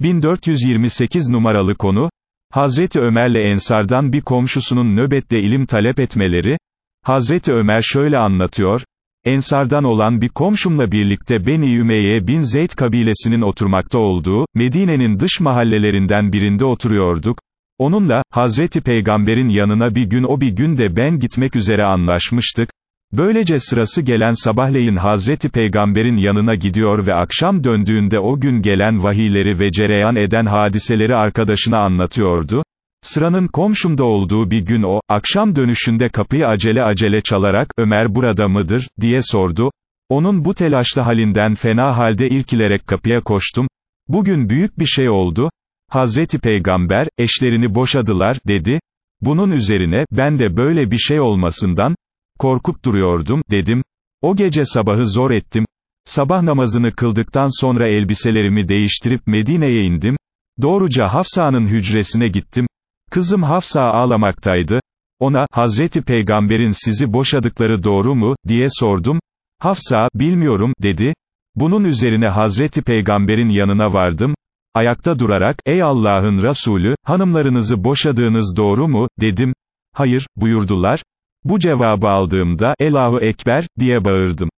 1428 numaralı konu, Hazreti Ömer'le Ensardan bir komşusunun nöbette ilim talep etmeleri, Hazreti Ömer şöyle anlatıyor, Ensardan olan bir komşumla birlikte Beni Ümeyye bin Zeyd kabilesinin oturmakta olduğu, Medine'nin dış mahallelerinden birinde oturuyorduk, onunla, Hazreti Peygamber'in yanına bir gün o bir gün de ben gitmek üzere anlaşmıştık, Böylece sırası gelen sabahleyin Hazreti Peygamber'in yanına gidiyor ve akşam döndüğünde o gün gelen vahiyleri ve cereyan eden hadiseleri arkadaşına anlatıyordu. Sıranın komşumda olduğu bir gün o, akşam dönüşünde kapıyı acele acele çalarak, Ömer burada mıdır, diye sordu. Onun bu telaşlı halinden fena halde irkilerek kapıya koştum. Bugün büyük bir şey oldu. Hazreti Peygamber, eşlerini boşadılar, dedi. Bunun üzerine, ben de böyle bir şey olmasından, korkup duruyordum, dedim. O gece sabahı zor ettim. Sabah namazını kıldıktan sonra elbiselerimi değiştirip Medine'ye indim. Doğruca Hafsa'nın hücresine gittim. Kızım Hafsa ağlamaktaydı. Ona, Hazreti Peygamber'in sizi boşadıkları doğru mu, diye sordum. Hafsa, bilmiyorum, dedi. Bunun üzerine Hazreti Peygamber'in yanına vardım. Ayakta durarak, ey Allah'ın Resulü, hanımlarınızı boşadığınız doğru mu, dedim. Hayır, buyurdular. Bu cevabı aldığımda, Elahu Ekber, diye bağırdım.